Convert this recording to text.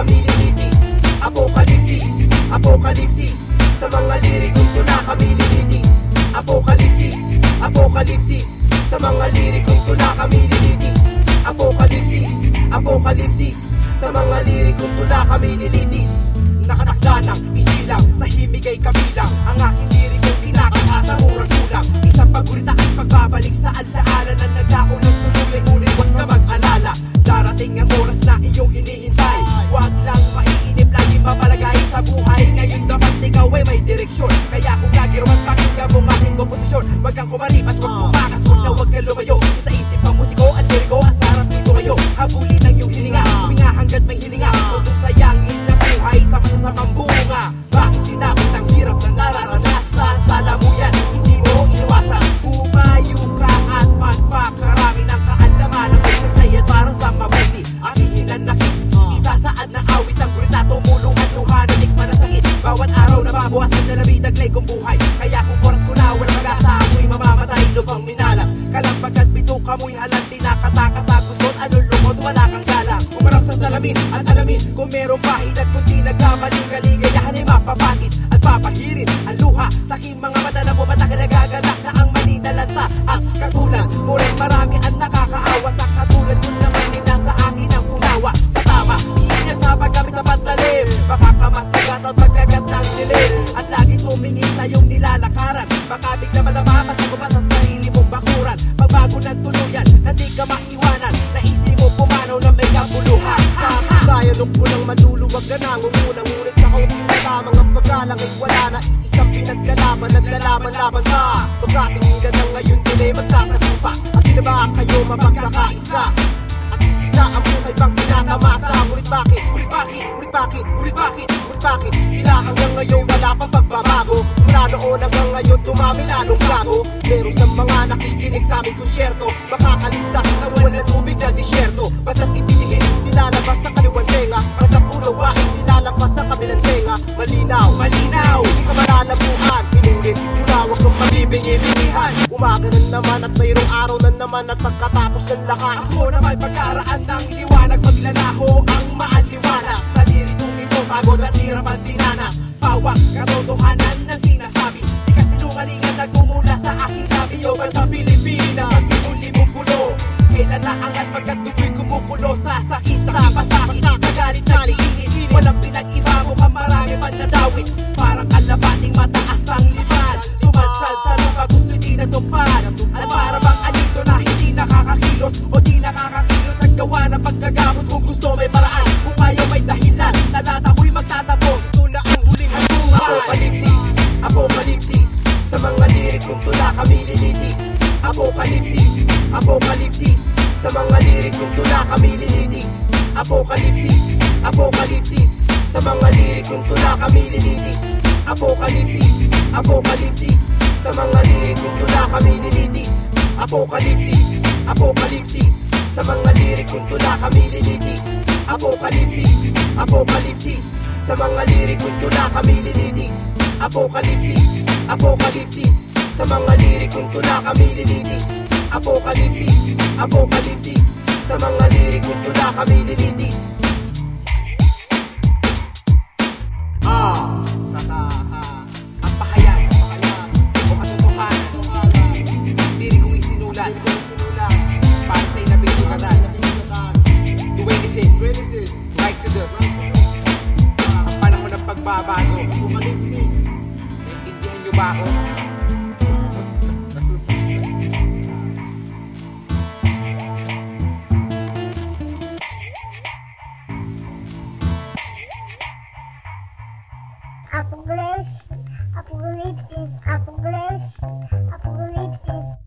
kamililitis Apokalipsis, apokalipsis. Sa mga lirik kong tula kamililitis Apokalipsis, apokalipsis. Sa mga lirik kong tula kamililitis Apokalipsis. At alamin Kung merong pahit at kung di nagkamali Kaligayahan ay mapapakit At papahirin ang luha. Sa aking mga mata na bumatak Nagagalak na ang mali na lanta At katulad. Mo rin marami ang nakakaawa Sa katulad ko naman din nasa akin ang unawa. Sa tama, iingat sa paggamit sa pantalim Baka ka at pagkagat ng dilim At lagi tumingin sa iyong nilalakaran. Baka bigla madama Basta ko pa sa maluluwag na nangungunan Ngunit sa kaunti na lamang ang pagkalang ay wala na. Iisang pinaglalaban, naglalaban-laban ka. Magkatingin ka na ngayon din ay magsasagupa At di na ba kayo mapagkakaisa? At iisa ang buhay bang tinatamasa? Ngunit bakit, ngunit bakit, ngunit bakit, ngunit bakit, ngunit bakit? Tila hanggang ngayon wala pang pagbabago. Simula noon hanggang ngayon dumami lalong bago Meron sa mga nakikinig sa aming konsyerto Makakaligtas Malinaw, malinaw, hindi ka malalabuhan Pinulit, tunawag kang pabibingi-bingihan Umaga na naman at mayroong araw na naman At pagkatapos ng lahat. Ako naman pagkaraan ng liwanag Maglalaho ang maaliwalas Sa lirikong ito, pagod at hirap ang dinanas Pawak, katotohanan na sinasabi Di ka sinungalingan nagmumula sa aking labi O sa Pilipinas Ang limong pulo Kailan na pagkat tukoy nakakakilos O di nakakakilos. Naggawa ng pagkagamos Kung gusto may paraan Kung ayaw may dahilan Talata ko'y magtatapos. Ito na ang huling hantungan Apokalipsis, apokalipsis Sa mga lirik kong tula kami lilitis Apokalipsis, apokalipsis Sa mga lirik kong tula kami lilitis Apokalipsis, apokalipsis Sa mga lirik kong tula kami lilitis Apokalipsis, apokalipsis Sa mga lirik kong tula kami lilitis Apokalipsis, apokalipsis. Sa mga lirik kong tula kami lilitis Apokalipsis, apokalipsis. Sa mga lirik kong tula kami lilitis Apokalipsis, apokalipsis. Sa mga lirik kong tula kami lilitis Apokalipsis, apokalipsis. Sa mga lirik kong tula kami lilitis ang